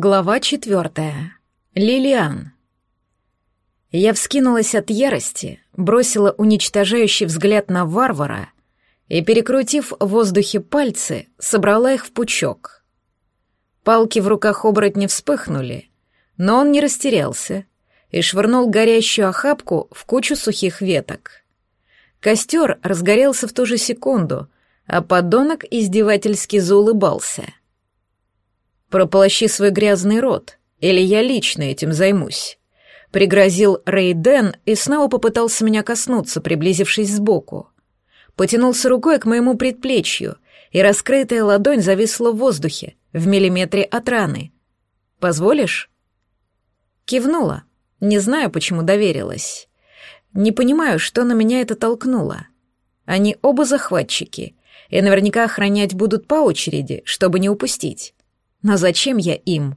Глава четвертая. Лилиан. Я вскинулась от ярости, бросила уничтожающий взгляд на варвара и, перекрутив в воздухе пальцы, собрала их в пучок. Палки в руках оборотня вспыхнули, но он не растерялся и швырнул горящую охапку в кучу сухих веток. Костер разгорелся в ту же секунду, а подонок издевательски заулыбался — «Прополощи свой грязный рот, или я лично этим займусь», — пригрозил Рейден и снова попытался меня коснуться, приблизившись сбоку. Потянулся рукой к моему предплечью, и раскрытая ладонь зависла в воздухе, в миллиметре от раны. «Позволишь?» Кивнула. Не знаю, почему доверилась. Не понимаю, что на меня это толкнуло. Они оба захватчики, и наверняка охранять будут по очереди, чтобы не упустить. Но зачем я им?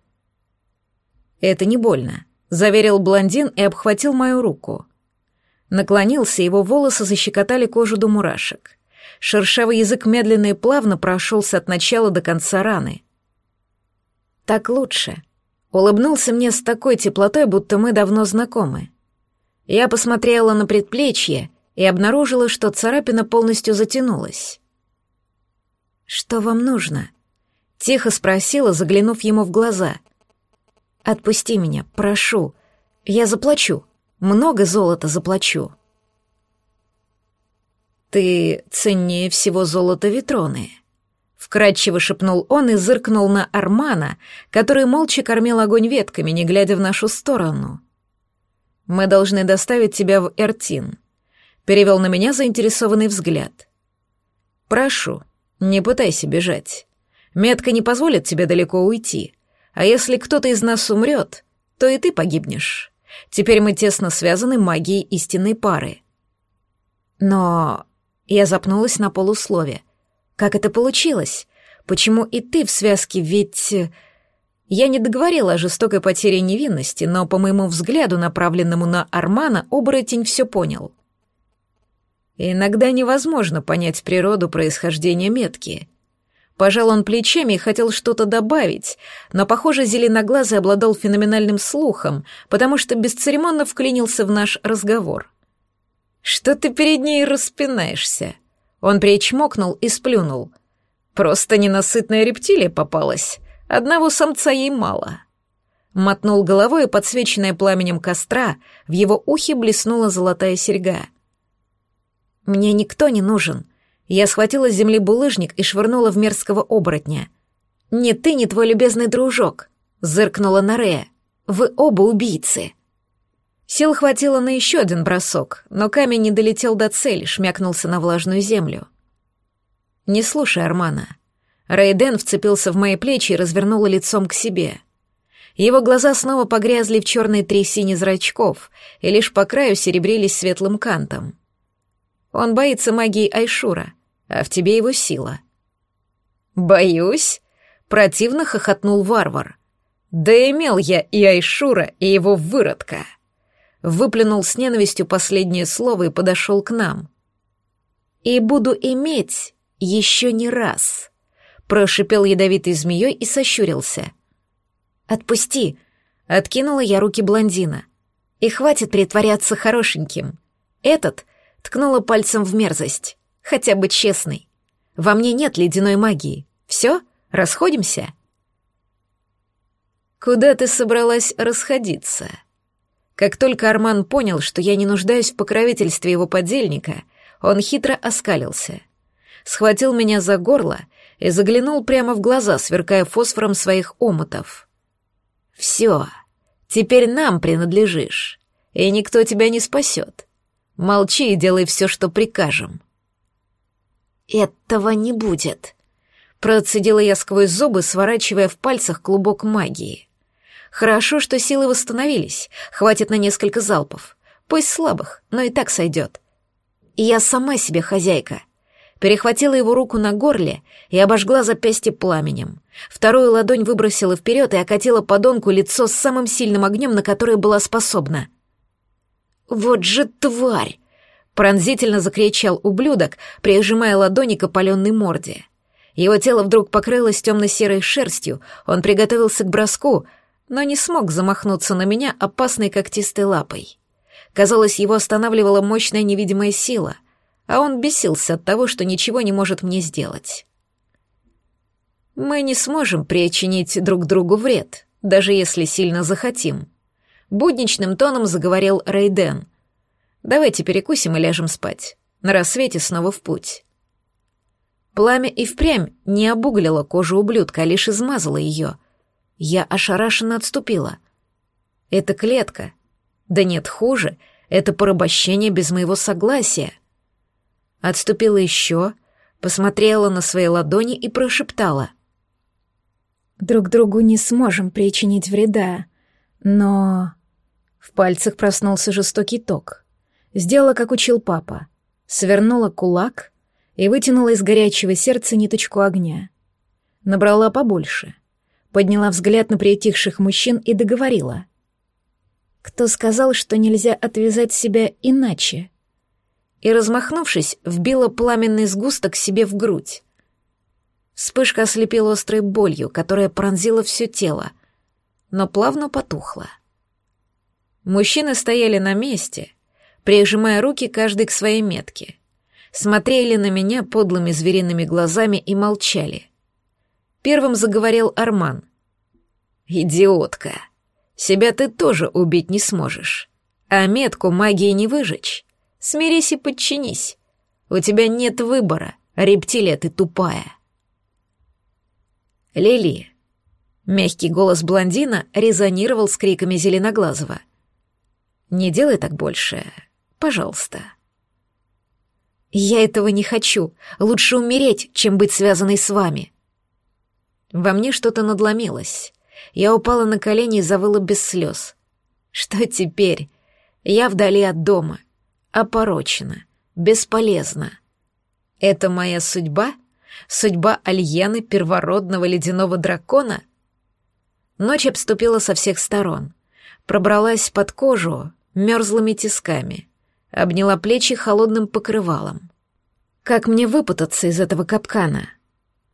Это не больно, заверил блондин и обхватил мою руку. Наклонился, его волосы защекотали кожу до мурашек. Шершавый язык медленно и плавно прошелся от начала до конца раны. Так лучше. Улыбнулся мне с такой теплотой, будто мы давно знакомы. Я посмотрела на предплечье и обнаружила, что царапина полностью затянулась. «Что вам нужно?» Тихо спросила, заглянув ему в глаза. «Отпусти меня, прошу. Я заплачу. Много золота заплачу». «Ты ценнее всего золота Витроны», — вкратчиво шепнул он и зыркнул на Армана, который молча кормил огонь ветками, не глядя в нашу сторону. «Мы должны доставить тебя в Эртин», — перевел на меня заинтересованный взгляд. «Прошу, не пытайся бежать. Метка не позволит тебе далеко уйти. А если кто-то из нас умрет, то и ты погибнешь. Теперь мы тесно связаны магией истинной пары. Но я запнулась на полуслове. Как это получилось? Почему и ты в связке, ведь... Я не договорила о жестокой потере невинности, но, по моему взгляду, направленному на Армана, оборотень все понял. Иногда невозможно понять природу происхождения метки. Пожал он плечами и хотел что-то добавить, но, похоже, зеленоглазый обладал феноменальным слухом, потому что бесцеремонно вклинился в наш разговор. «Что ты перед ней распинаешься?» Он причмокнул и сплюнул. «Просто ненасытная рептилия попалась. Одного самца ей мало». Мотнул головой, и, подсвеченная пламенем костра, в его ухе блеснула золотая серьга. «Мне никто не нужен», я схватила с земли булыжник и швырнула в мерзкого оборотня. «Не ты, не твой любезный дружок», — зыркнула на Рея. «Вы оба убийцы». Сил хватило на еще один бросок, но камень не долетел до цели, шмякнулся на влажную землю. «Не слушай Армана». Рейден вцепился в мои плечи и развернула лицом к себе. Его глаза снова погрязли в черной трясине зрачков и лишь по краю серебрились светлым кантом. Он боится магии Айшура, а в тебе его сила. «Боюсь?» — противно хохотнул варвар. «Да имел я и Айшура, и его выродка!» Выплюнул с ненавистью последнее слово и подошел к нам. «И буду иметь еще не раз», — прошипел ядовитой змеей и сощурился. «Отпусти!» — откинула я руки блондина. «И хватит притворяться хорошеньким. Этот — ткнула пальцем в мерзость. Хотя бы честный. Во мне нет ледяной магии. Все? Расходимся?» «Куда ты собралась расходиться?» Как только Арман понял, что я не нуждаюсь в покровительстве его подельника, он хитро оскалился. Схватил меня за горло и заглянул прямо в глаза, сверкая фосфором своих омутов. «Все, теперь нам принадлежишь, и никто тебя не спасет. Молчи и делай все, что прикажем». «Этого не будет», — процедила я сквозь зубы, сворачивая в пальцах клубок магии. «Хорошо, что силы восстановились, хватит на несколько залпов. Пусть слабых, но и так сойдет. Я сама себе хозяйка». Перехватила его руку на горле и обожгла запястье пламенем. Вторую ладонь выбросила вперед и окатила подонку лицо с самым сильным огнем, на которое была способна. «Вот же тварь!» Пронзительно закричал ублюдок, прижимая ладони к опаленной морде. Его тело вдруг покрылось темно-серой шерстью, он приготовился к броску, но не смог замахнуться на меня опасной когтистой лапой. Казалось, его останавливала мощная невидимая сила, а он бесился от того, что ничего не может мне сделать. Мы не сможем причинить друг другу вред, даже если сильно захотим. Будничным тоном заговорил Рейден. Давайте перекусим и ляжем спать. На рассвете снова в путь. Пламя и впрямь не обуглило кожу ублюдка, а лишь измазало ее. Я ошарашенно отступила. Это клетка. Да нет, хуже. Это порабощение без моего согласия. Отступила еще, посмотрела на свои ладони и прошептала. «Друг другу не сможем причинить вреда, но...» В пальцах проснулся жестокий ток. Сделала, как учил папа. Свернула кулак и вытянула из горячего сердца ниточку огня. Набрала побольше. Подняла взгляд на притихших мужчин и договорила. «Кто сказал, что нельзя отвязать себя иначе?» И, размахнувшись, вбила пламенный сгусток себе в грудь. Вспышка ослепила острой болью, которая пронзила все тело, но плавно потухла. Мужчины стояли на месте, прижимая руки каждый к своей метке, смотрели на меня подлыми звериными глазами и молчали. Первым заговорил Арман. «Идиотка! Себя ты тоже убить не сможешь, а метку магии не выжечь. Смирись и подчинись. У тебя нет выбора, рептилия ты тупая». «Лили!» Мягкий голос блондина резонировал с криками Зеленоглазого. «Не делай так больше, пожалуйста». «Я этого не хочу. Лучше умереть, чем быть связанной с вами». Во мне что-то надломилось. Я упала на колени и завыла без слез. Что теперь? Я вдали от дома. Опорочена. Бесполезна. Это моя судьба? Судьба Альены, первородного ледяного дракона? Ночь обступила со всех сторон. Пробралась под кожу мерзлыми тисками. Обняла плечи холодным покрывалом. Как мне выпутаться из этого капкана?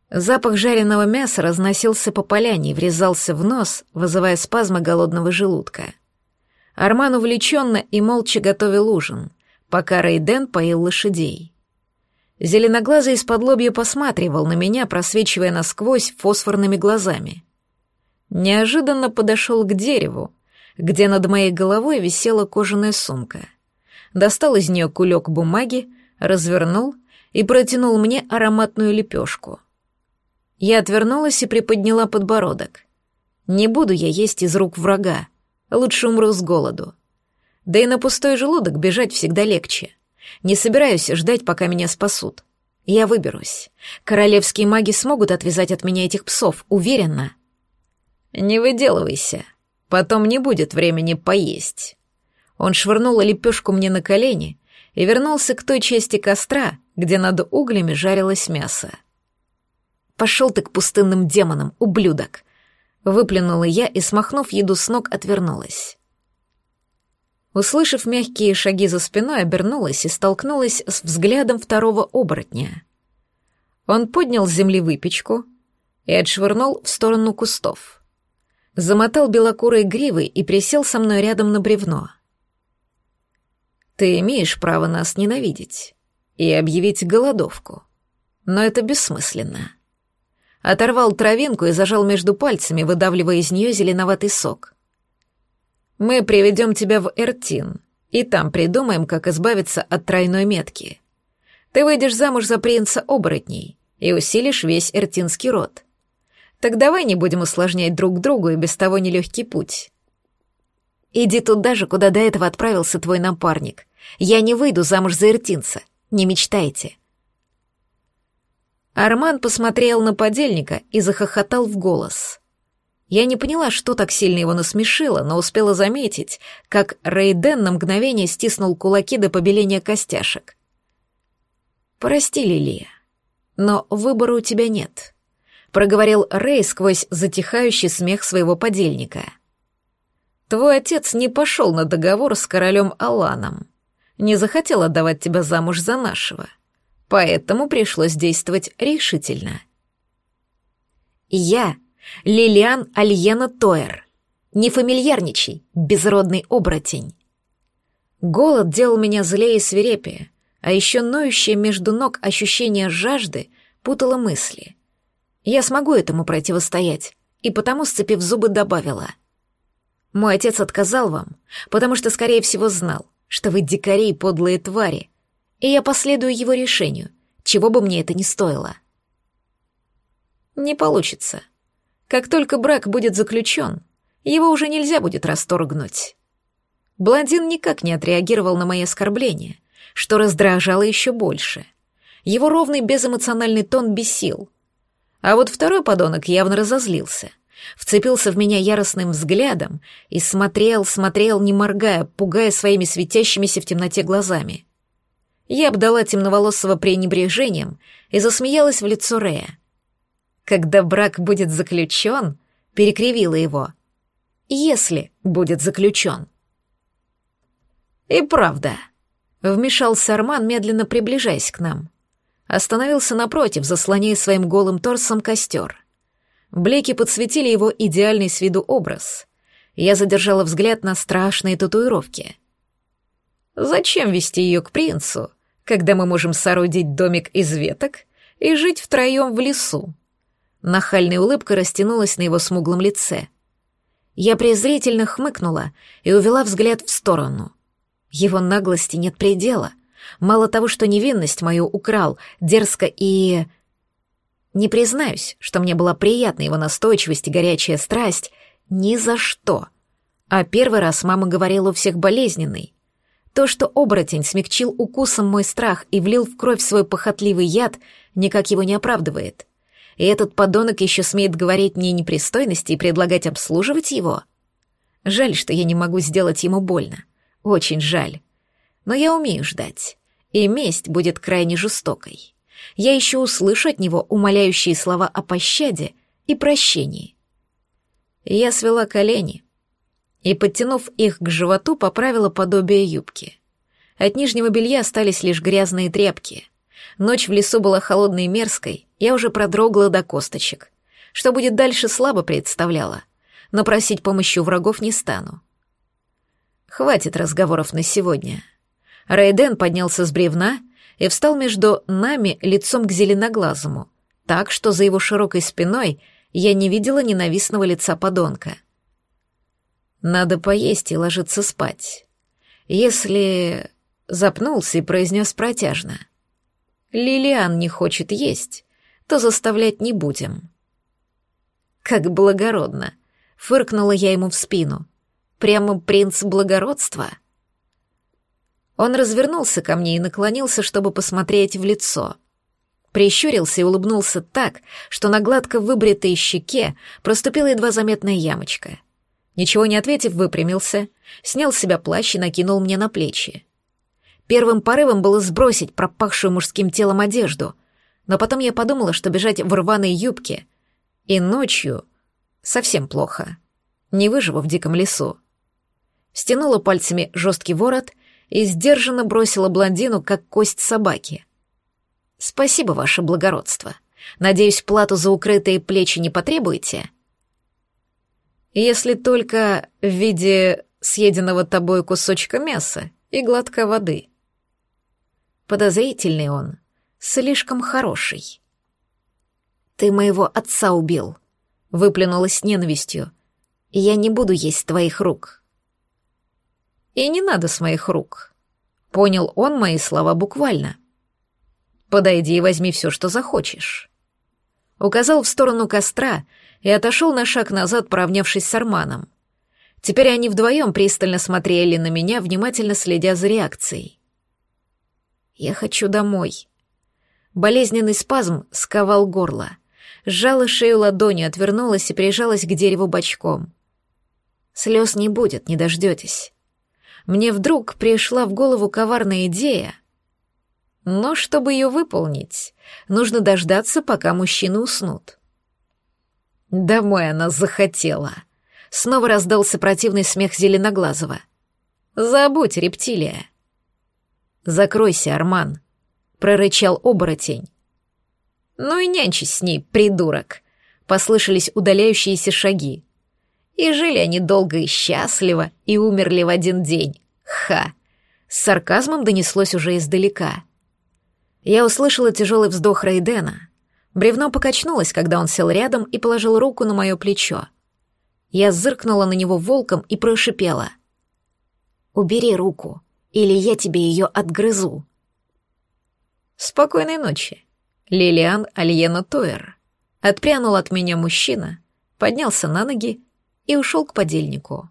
Запах жареного мяса разносился по поляне и врезался в нос, вызывая спазмы голодного желудка. Арман увлеченно и молча готовил ужин, пока Рейден поил лошадей. Зеленоглазый из-под лобья посматривал на меня, просвечивая насквозь фосфорными глазами. Неожиданно подошел к дереву, где над моей головой висела кожаная сумка. Достал из нее кулек бумаги, развернул и протянул мне ароматную лепешку. Я отвернулась и приподняла подбородок. Не буду я есть из рук врага, лучше умру с голоду. Да и на пустой желудок бежать всегда легче. Не собираюсь ждать, пока меня спасут. Я выберусь. Королевские маги смогут отвязать от меня этих псов, уверенно. Не выделывайся. Потом не будет времени поесть. Он швырнул лепешку мне на колени и вернулся к той части костра, где над углями жарилось мясо. «Пошел ты к пустынным демонам, ублюдок!» Выплюнула я и, смахнув еду с ног, отвернулась. Услышав мягкие шаги за спиной, обернулась и столкнулась с взглядом второго оборотня. Он поднял с земли выпечку и отшвырнул в сторону кустов. Замотал белокурой гривой и присел со мной рядом на бревно. «Ты имеешь право нас ненавидеть и объявить голодовку, но это бессмысленно». Оторвал травинку и зажал между пальцами, выдавливая из нее зеленоватый сок. Мы приведем тебя в Эртин, и там придумаем, как избавиться от тройной метки. Ты выйдешь замуж за принца оборотней и усилишь весь эртинский род. Так давай не будем усложнять друг другу и без того нелегкий путь. Иди туда же, куда до этого отправился твой напарник. Я не выйду замуж за эртинца. Не мечтайте. Арман посмотрел на подельника и захохотал в голос. Я не поняла, что так сильно его насмешило, но успела заметить, как Рейден на мгновение стиснул кулаки до побеления костяшек. «Прости, Лилия, но выбора у тебя нет», — проговорил Рей сквозь затихающий смех своего подельника. «Твой отец не пошел на договор с королем Аланом, не захотел отдавать тебя замуж за нашего, поэтому пришлось действовать решительно. Я — Лилиан Альена Тойер. Не фамильярничай, безродный оборотень. Голод делал меня злее и свирепее, а еще ноющее между ног ощущение жажды путало мысли. Я смогу этому противостоять, и потому, сцепив зубы, добавила. «Мой отец отказал вам, потому что, скорее всего, знал, что вы дикари и подлые твари, и я последую его решению, чего бы мне это ни стоило». «Не получится. Как только брак будет заключен, его уже нельзя будет расторгнуть». Блондин никак не отреагировал на мои оскорбления, что раздражало еще больше. Его ровный безэмоциональный тон бесил. А вот второй подонок явно разозлился. Вцепился в меня яростным взглядом и смотрел, смотрел, не моргая, пугая своими светящимися в темноте глазами. Я обдала темноволосого пренебрежением и засмеялась в лицо Рея. «Когда брак будет заключен», — перекривила его. «Если будет заключен». «И правда», — вмешался Арман, медленно приближаясь к нам. Остановился напротив, заслоняя своим голым торсом костер. Блики подсветили его идеальный с виду образ. Я задержала взгляд на страшные татуировки. «Зачем вести ее к принцу, когда мы можем соорудить домик из веток и жить втроем в лесу?» Нахальная улыбка растянулась на его смуглом лице. Я презрительно хмыкнула и увела взгляд в сторону. Его наглости нет предела. Мало того, что невинность мою украл, дерзко и... Не признаюсь, что мне была приятна его настойчивость и горячая страсть, ни за что. А первый раз мама говорила у всех болезненный. То, что оборотень смягчил укусом мой страх и влил в кровь свой похотливый яд, никак его не оправдывает. И этот подонок еще смеет говорить мне непристойности и предлагать обслуживать его. Жаль, что я не могу сделать ему больно. Очень жаль. Но я умею ждать, и месть будет крайне жестокой. Я еще услышу от него умоляющие слова о пощаде и прощении. Я свела колени и, подтянув их к животу, поправила подобие юбки. От нижнего белья остались лишь грязные тряпки. Ночь в лесу была холодной и мерзкой, я уже продрогла до косточек. Что будет дальше, слабо представляла, но просить помощи у врагов не стану. Хватит разговоров на сегодня. Рейден поднялся с бревна и встал между нами лицом к зеленоглазому, так что за его широкой спиной я не видела ненавистного лица подонка. Надо поесть и ложиться спать. Если... Запнулся и произнес протяжно. Лилиан не хочет есть, то заставлять не будем. Как благородно. Фыркнула я ему в спину. Прямо принц благородства. Он развернулся ко мне и наклонился, чтобы посмотреть в лицо. Прищурился и улыбнулся так, что на гладко выбритой щеке проступила едва заметная ямочка. Ничего не ответив, выпрямился, снял с себя плащ и накинул мне на плечи. Первым порывом было сбросить пропахшую мужским телом одежду, но потом я подумала, что бежать в рваной юбке и ночью совсем плохо. Не выживу в диком лесу стянула пальцами жесткий ворот и сдержанно бросила блондину, как кость собаки. «Спасибо, ваше благородство. Надеюсь, плату за укрытые плечи не потребуете?» «Если только в виде съеденного тобой кусочка мяса и глотка воды». Подозрительный он, слишком хороший. «Ты моего отца убил», — выплюнула с ненавистью. «Я не буду есть твоих рук». И не надо с моих рук. Понял он мои слова буквально. Подойди и возьми все, что захочешь. Указал в сторону костра и отошел на шаг назад, поравнявшись с Арманом. Теперь они вдвоем пристально смотрели на меня, внимательно следя за реакцией. «Я хочу домой». Болезненный спазм сковал горло. Сжала шею ладонью, отвернулась и прижалась к дереву бочком. «Слез не будет, не дождетесь мне вдруг пришла в голову коварная идея. Но чтобы ее выполнить, нужно дождаться, пока мужчины уснут. Домой она захотела. Снова раздался противный смех Зеленоглазого. «Забудь, рептилия!» «Закройся, Арман!» — прорычал оборотень. «Ну и нянчись с ней, придурок!» — Послышались удаляющиеся шаги. И жили они долго и счастливо, и умерли в один день. Ха! С сарказмом донеслось уже издалека. Я услышала тяжелый вздох Рейдена. Бревно покачнулось, когда он сел рядом и положил руку на мое плечо. Я зыркнула на него волком и прошипела. «Убери руку, или я тебе ее отгрызу». «Спокойной ночи, Лилиан Альена Тойер». Отпрянул от меня мужчина, поднялся на ноги и ушел к подельнику.